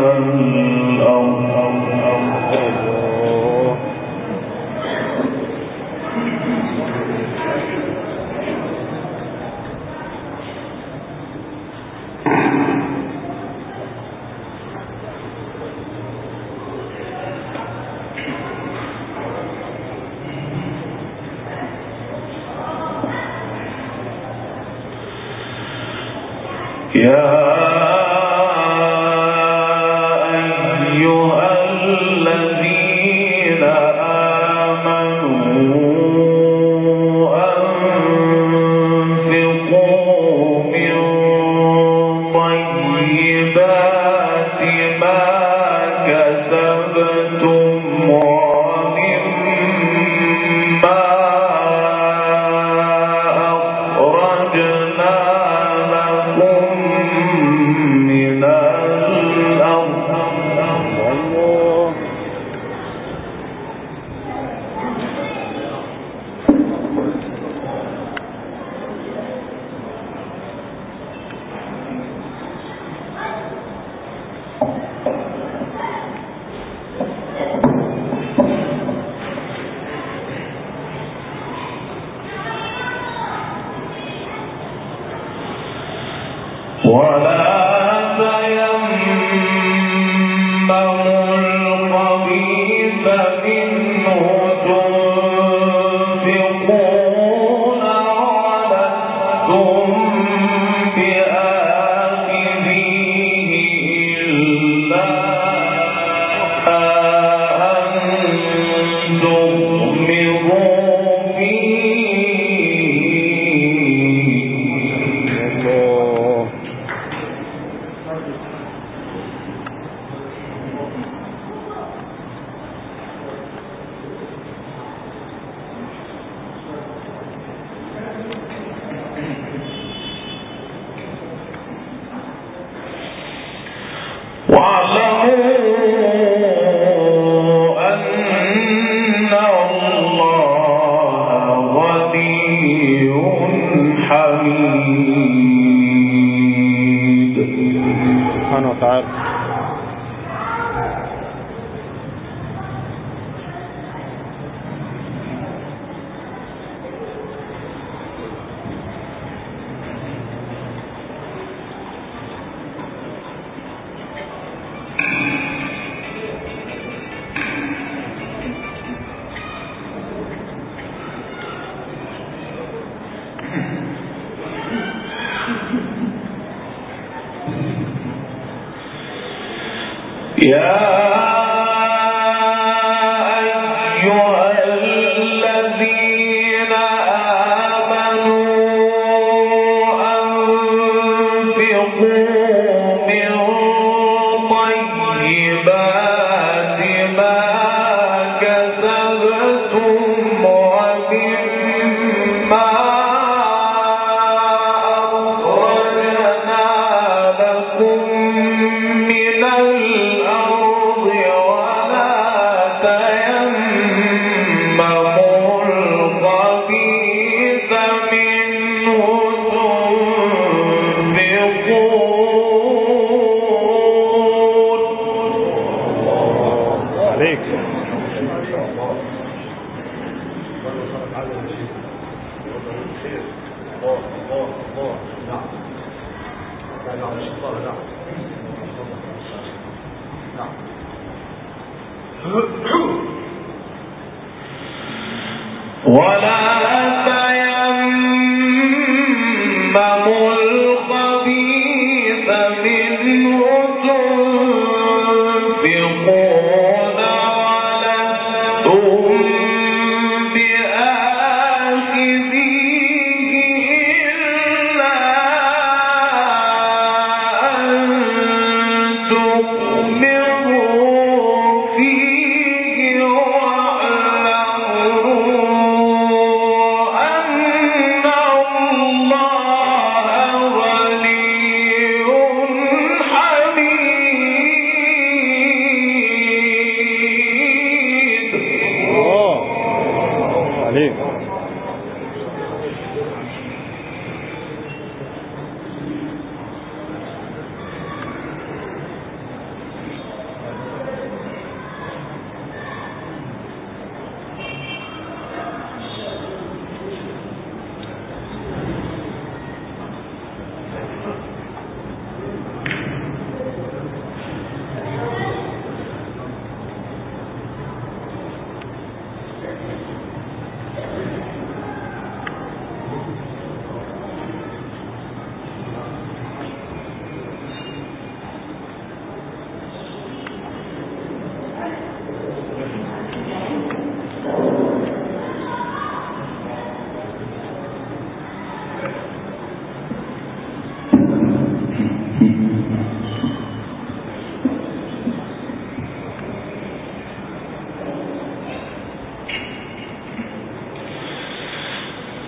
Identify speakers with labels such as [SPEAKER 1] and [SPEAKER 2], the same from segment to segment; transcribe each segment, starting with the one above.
[SPEAKER 1] من يا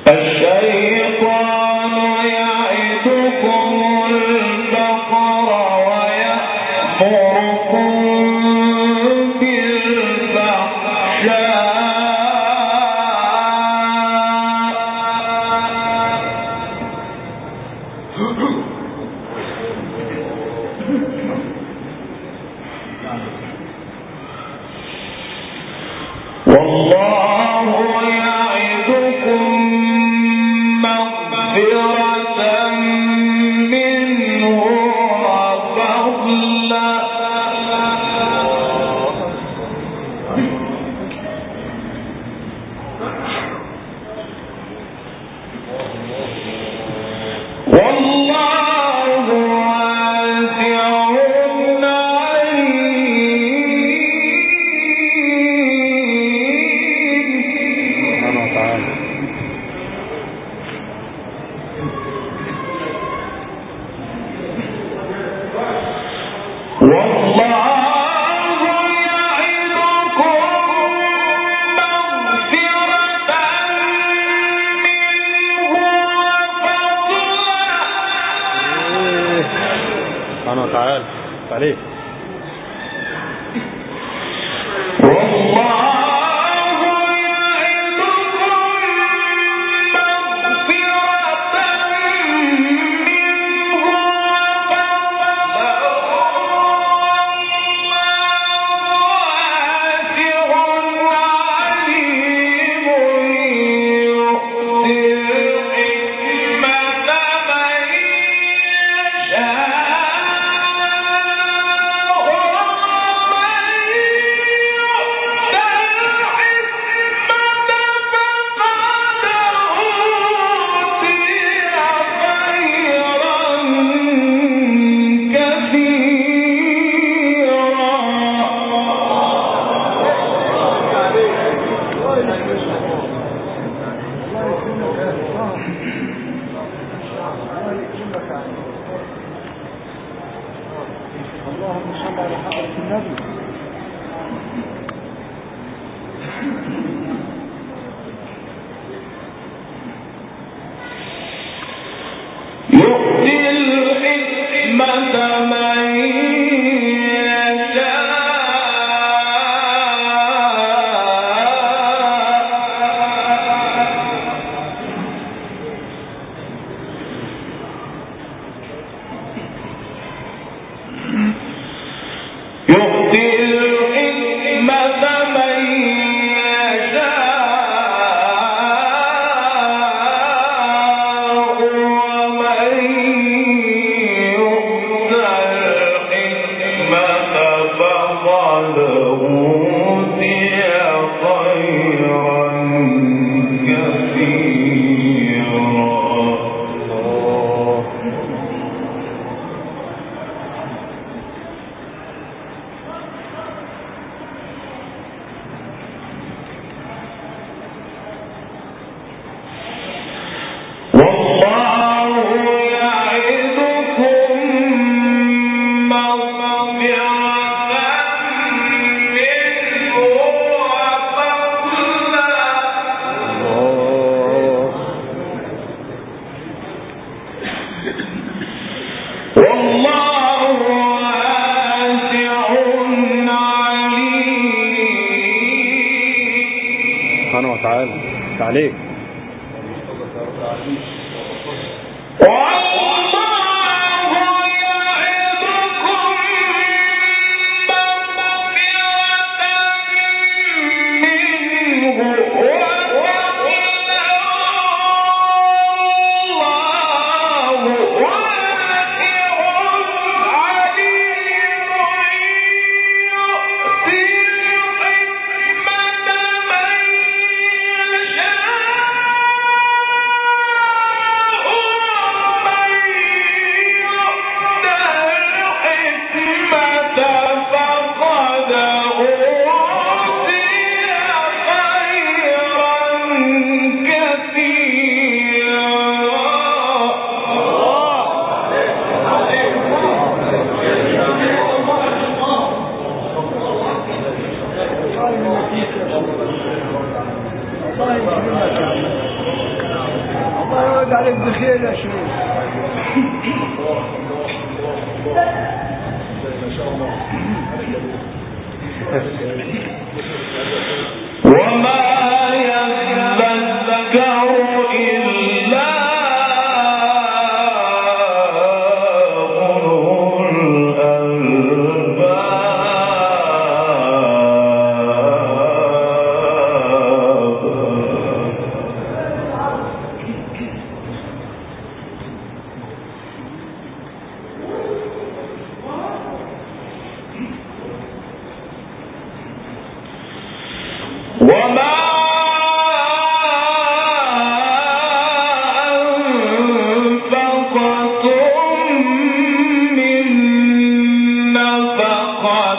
[SPEAKER 1] الشيطان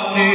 [SPEAKER 1] اپنے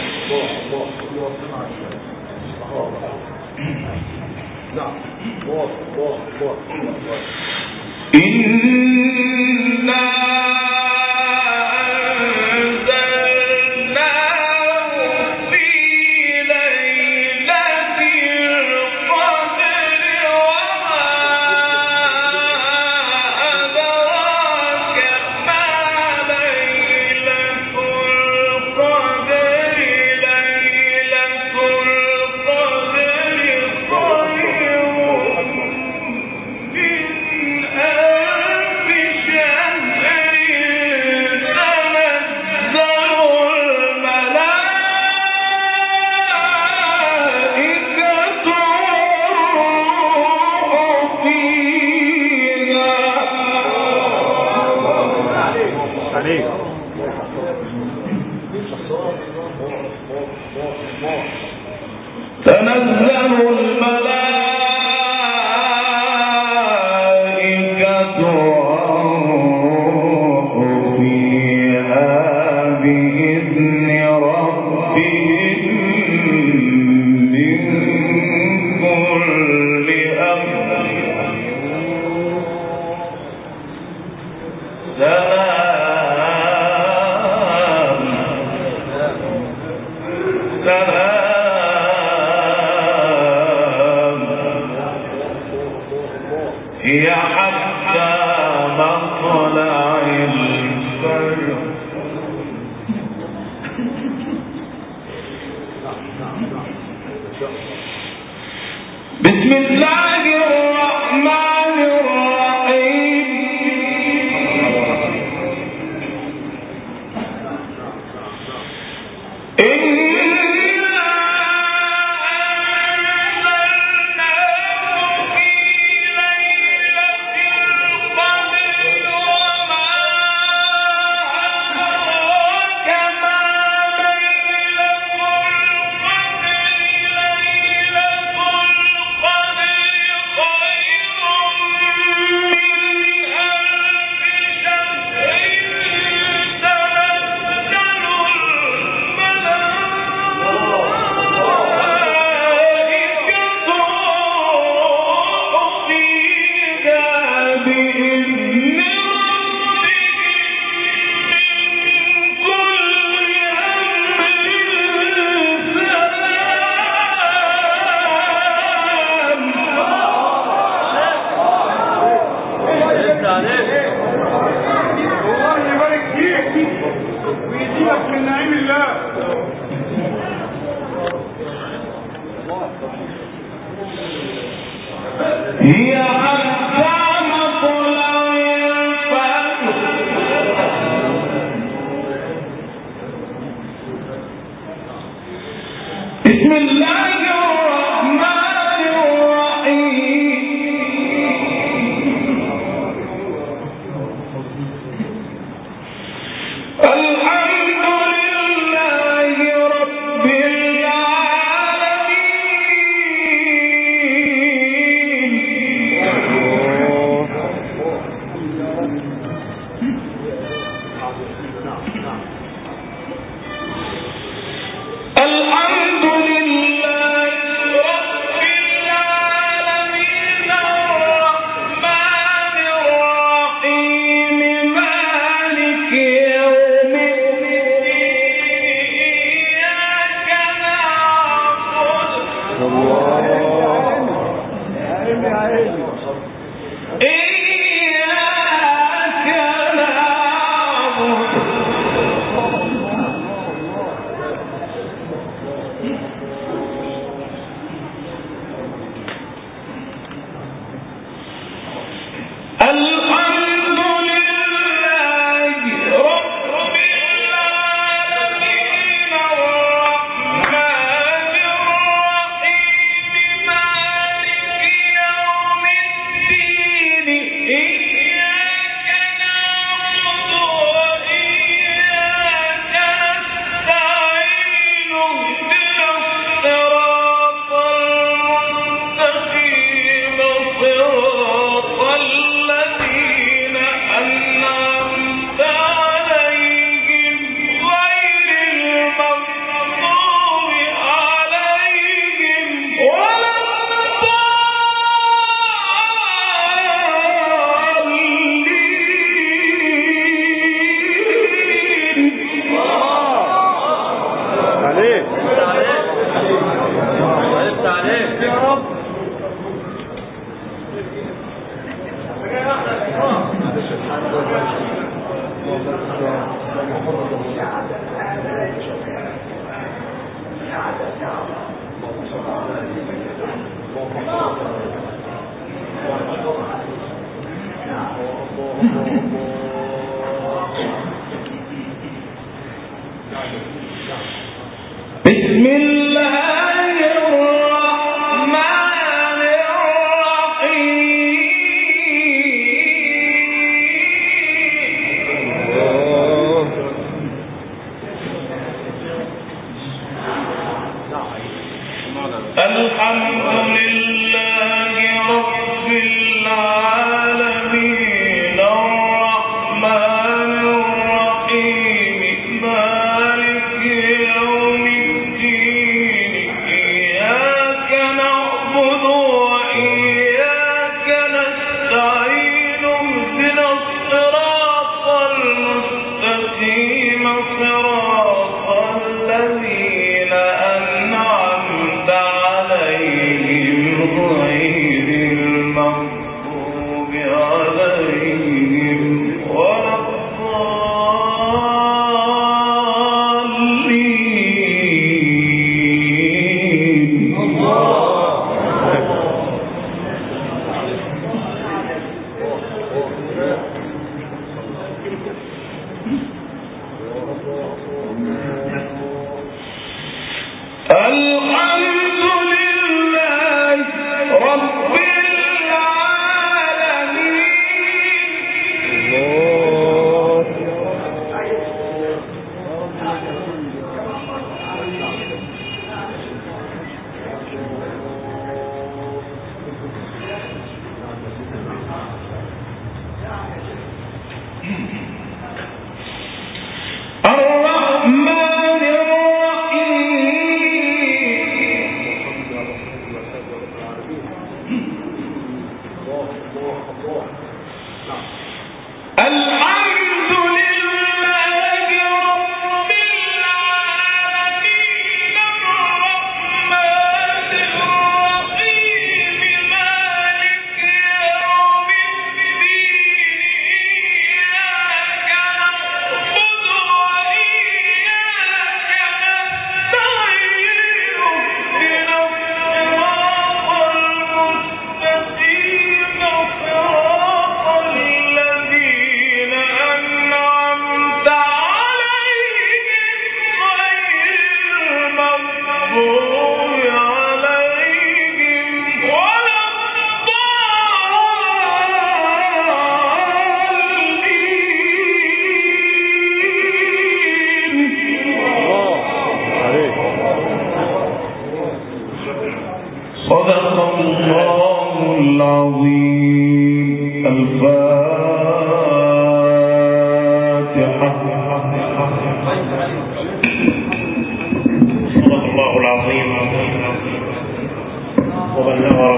[SPEAKER 1] الصورة
[SPEAKER 2] سلام هي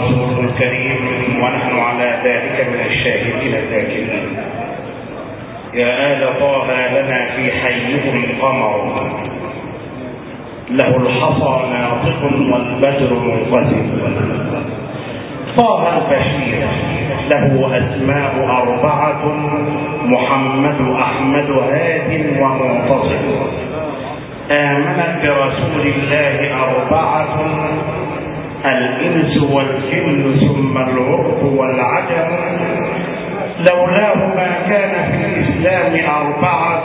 [SPEAKER 3] وبلغ رسوله الكريم ونحن على ذلك من الشاهدين الذاكرين. يا آل طه لنا في حيكم القمر له الحصى ناطق والبدر منقسم طه البشير له أسماء أربعة محمد أحمد هاد ومنتصر آمنت برسول الله أربعة الإنس والجن ثم العرب والعجم لولاه ما كان في الإسلام أربعة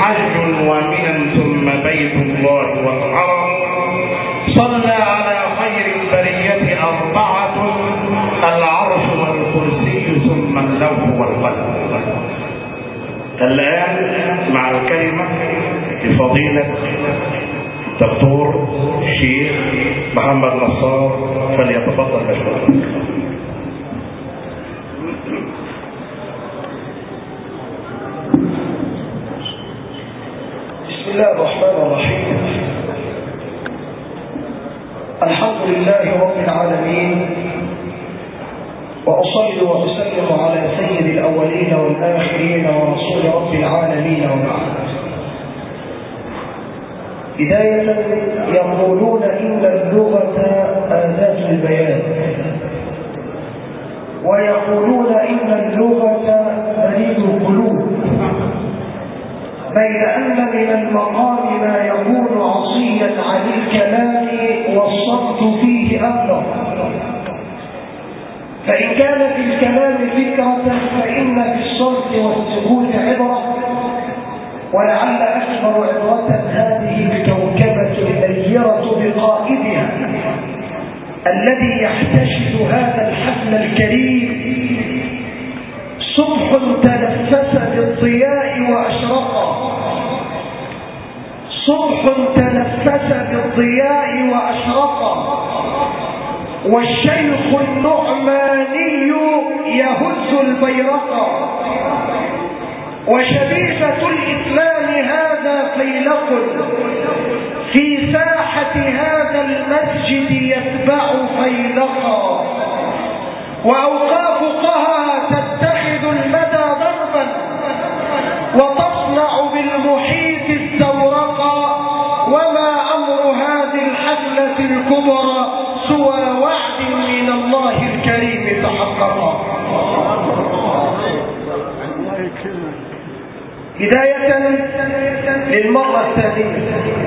[SPEAKER 3] حج ومنى ثم بيت الله والحرم. صلى على خير البرية أربعة العرش والكرسي ثم اللوح والقلم. الآن مع الكلمة لفضيلة الدكتور الشيخ محمد نصار فليتفضل مشكورا
[SPEAKER 4] بسم الله الرحمن الرحيم. الحمد لله رب العالمين وأصلي وأسلم على سيد الأولين والآخرين ورسول رب العالمين وبعد. بداية يقولون إن اللغة آلات البيان. ويقولون إن اللغة بريد القلوب. بين أن من المقام ما يكون عصيا عن الكلام والصمت فيه أبلغ فإن كان في الكلام فكرة فإن في الصمت والسكوت عبرة. ولعل أكبر عبرة هذه الذي يحتشد هذا الحفل الكريم. صبح تنفس بالضياء وأشرق صبح تنفس بالضياء وأشرق والشيخ النعماني يهز البيرق. وشبيبة الإسلام هذا فيلق في ساحة هذا المسجد يتبع فيلقا وأوقاف قها تتخذ المدى ضربا. وتصنع بالمحيط الزورقا وما أمر هذه الحفلة الكبرى سوى وعد من الله الكريم تحققا بداية للمرة الثانية.